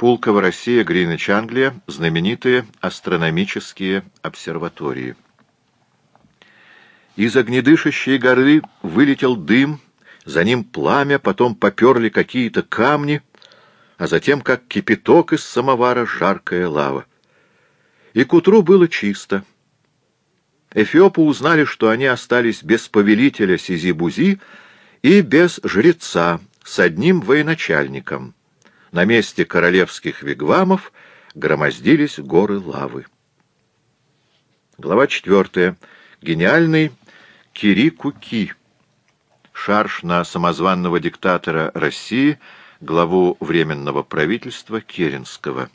Пулково, Россия, Гринвич, Англия, знаменитые астрономические обсерватории. Из огнедышащей горы вылетел дым, за ним пламя, потом поперли какие-то камни, а затем, как кипяток из самовара, жаркая лава. И к утру было чисто. Эфиопы узнали, что они остались без повелителя Сизибузи и без жреца, с одним военачальником. На месте королевских вигвамов громоздились горы лавы. Глава четвертая. Гениальный Кирикуки. Шарш на самозванного диктатора России, главу Временного правительства Керенского.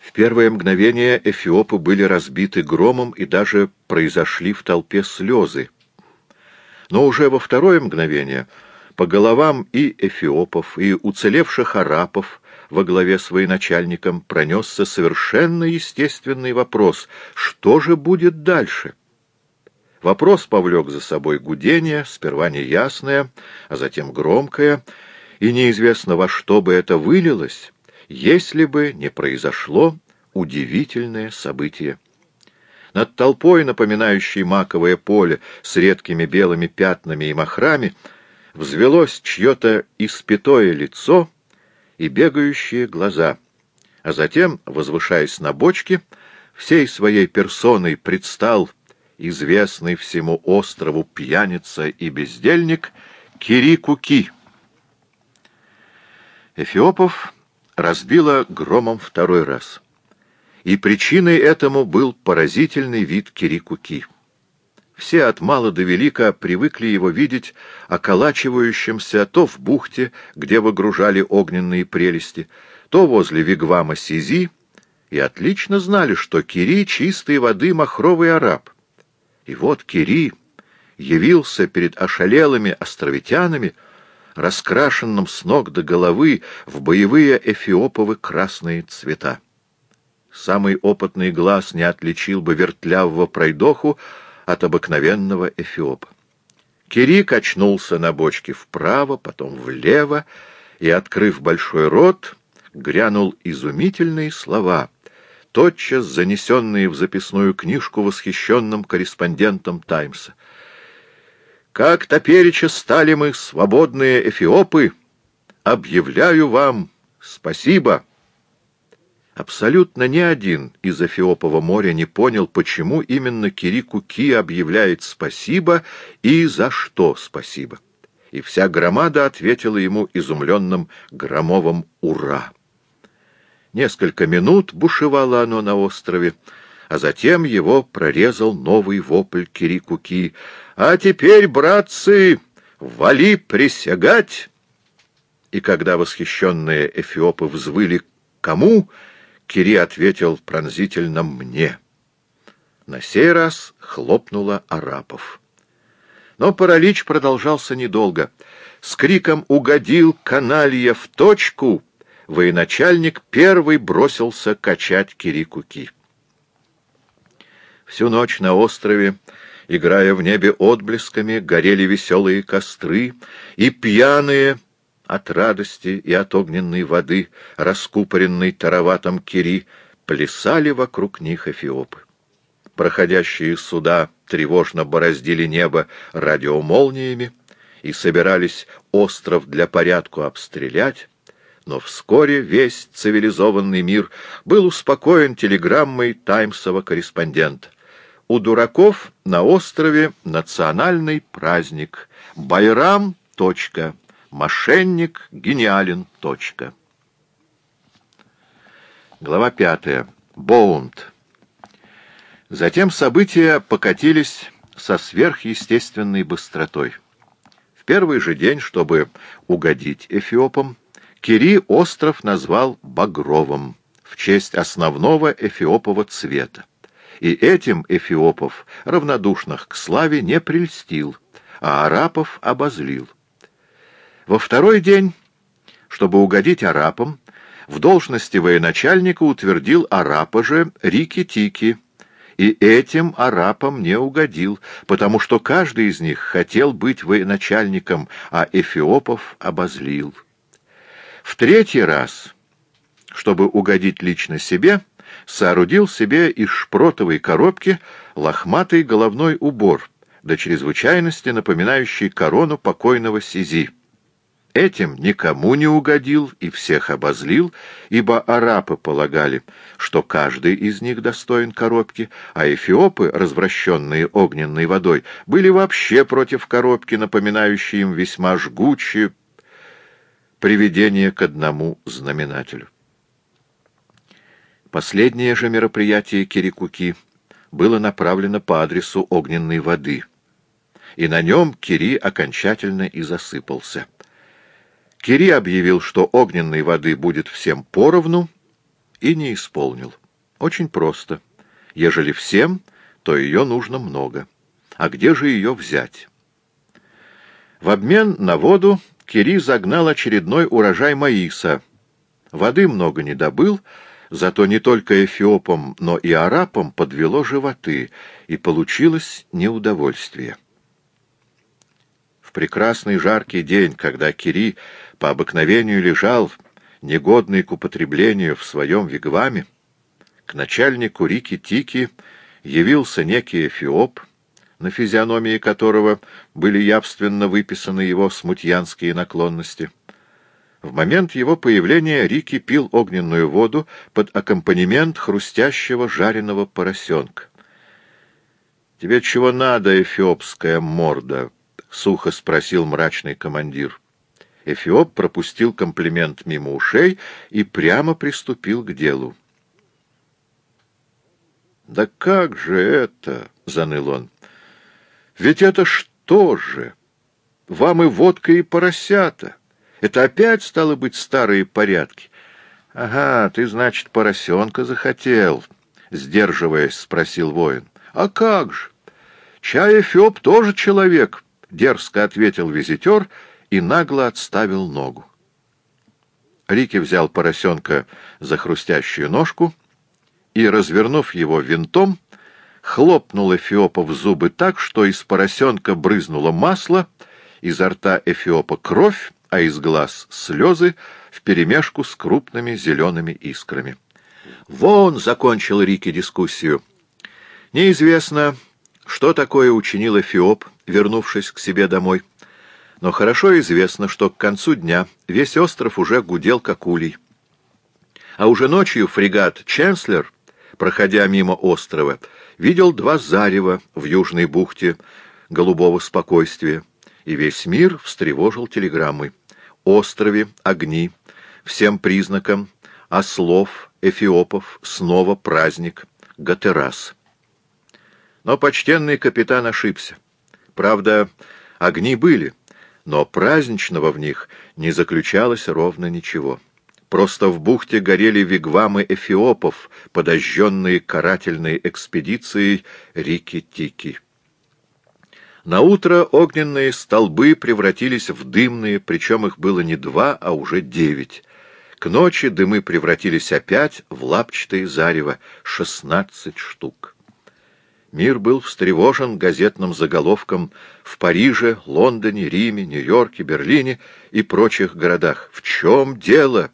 В первое мгновение эфиопы были разбиты громом и даже произошли в толпе слезы. Но уже во второе мгновение по головам и эфиопов, и уцелевших арапов во главе с военачальником пронесся совершенно естественный вопрос, что же будет дальше? Вопрос повлек за собой гудение, сперва неясное, а затем громкое, и неизвестно во что бы это вылилось, если бы не произошло удивительное событие. Над толпой, напоминающей маковое поле с редкими белыми пятнами и махрами, взвелось чье-то испятое лицо и бегающие глаза, а затем, возвышаясь на бочке, всей своей персоной предстал известный всему острову пьяница и бездельник Кирикуки. Эфиопов разбило громом второй раз и причиной этому был поразительный вид Кирикуки. Все от мала до велика привыкли его видеть околачивающимся то в бухте, где выгружали огненные прелести, то возле вигвама Сизи, и отлично знали, что Кири — чистой воды махровый араб. И вот Кири явился перед ошалелыми островитянами, раскрашенным с ног до головы в боевые эфиоповы красные цвета. Самый опытный глаз не отличил бы вертлявого пройдоху от обыкновенного эфиопа. Кири качнулся на бочке вправо, потом влево, и, открыв большой рот, грянул изумительные слова, тотчас занесенные в записную книжку восхищенным корреспондентом «Таймса». «Как топереча стали мы, свободные эфиопы, объявляю вам спасибо!» Абсолютно ни один из Эфиопова моря не понял, почему именно Кирику Ки объявляет спасибо и за что спасибо. И вся громада ответила ему изумленным громовым «Ура!». Несколько минут бушевало оно на острове, а затем его прорезал новый вопль Кирикуки. «А теперь, братцы, вали присягать!» И когда восхищенные эфиопы взвыли «Кому?», Кири ответил пронзительно «мне». На сей раз хлопнула Арапов. Но паралич продолжался недолго. С криком «Угодил каналья в точку!» военачальник первый бросился качать Кирикуки. Всю ночь на острове, играя в небе отблесками, горели веселые костры, и пьяные от радости и от огненной воды, раскупоренной тароватом Кири, плясали вокруг них эфиопы. Проходящие суда тревожно бороздили небо радиомолниями и собирались остров для порядку обстрелять, но вскоре весь цивилизованный мир был успокоен телеграммой таймсова корреспондента. У дураков на острове национальный праздник. Байрам. Точка. Мошенник гениален. Точка. Глава пятая. Боунд. Затем события покатились со сверхъестественной быстротой. В первый же день, чтобы угодить эфиопам, Кири остров назвал Багровым в честь основного эфиопова цвета. И этим эфиопов, равнодушных к славе, не прельстил, а арапов обозлил. Во второй день, чтобы угодить арапам, в должности военачальника утвердил арапа же Рики-Тики, и этим арапам не угодил, потому что каждый из них хотел быть военачальником, а эфиопов обозлил. В третий раз, чтобы угодить лично себе, соорудил себе из шпротовой коробки лохматый головной убор, до чрезвычайности напоминающий корону покойного Сизи. Этим никому не угодил и всех обозлил, ибо арапы полагали, что каждый из них достоин коробки, а эфиопы, развращенные огненной водой, были вообще против коробки, напоминающей им весьма жгучее приведение к одному знаменателю. Последнее же мероприятие Кирикуки было направлено по адресу огненной воды, и на нем Кири окончательно и засыпался. Кири объявил, что огненной воды будет всем поровну, и не исполнил. Очень просто. Ежели всем, то ее нужно много. А где же ее взять? В обмен на воду Кири загнал очередной урожай маиса. Воды много не добыл, зато не только эфиопам, но и арапам подвело животы, и получилось неудовольствие. Прекрасный жаркий день, когда Кири по обыкновению лежал, негодный к употреблению, в своем вигваме, к начальнику Рики-Тики явился некий эфиоп, на физиономии которого были явственно выписаны его смутьянские наклонности. В момент его появления Рики пил огненную воду под аккомпанемент хрустящего жареного поросенка. «Тебе чего надо, эфиопская морда?» — сухо спросил мрачный командир. Эфиоп пропустил комплимент мимо ушей и прямо приступил к делу. «Да как же это?» — заныл он. «Ведь это что же? Вам и водка, и поросята. Это опять, стало быть, старые порядки. Ага, ты, значит, поросенка захотел?» — сдерживаясь, спросил воин. «А как же? Чай Эфиоп тоже человек», — дерзко ответил визитер — и нагло отставил ногу. Рики взял поросенка за хрустящую ножку и, развернув его винтом, хлопнул Эфиопа в зубы так, что из поросенка брызнуло масло, изо рта Эфиопа кровь, а из глаз слезы вперемешку с крупными зелеными искрами. «Вон!» — закончил Рики дискуссию. Неизвестно, что такое учинил Эфиоп, вернувшись к себе домой но хорошо известно, что к концу дня весь остров уже гудел как улей. А уже ночью фрегат «Ченслер», проходя мимо острова, видел два зарева в южной бухте голубого спокойствия, и весь мир встревожил телеграммы. Острове, огни, всем признакам, ослов, эфиопов, снова праздник, Гатерас. Но почтенный капитан ошибся. Правда, огни были — но праздничного в них не заключалось ровно ничего. Просто в бухте горели вигвамы эфиопов, подожженные карательной экспедицией Рики-Тики. Наутро огненные столбы превратились в дымные, причем их было не два, а уже девять. К ночи дымы превратились опять в лапчатые зарево, шестнадцать штук. Мир был встревожен газетным заголовком в Париже, Лондоне, Риме, Нью-Йорке, Берлине и прочих городах. В чем дело?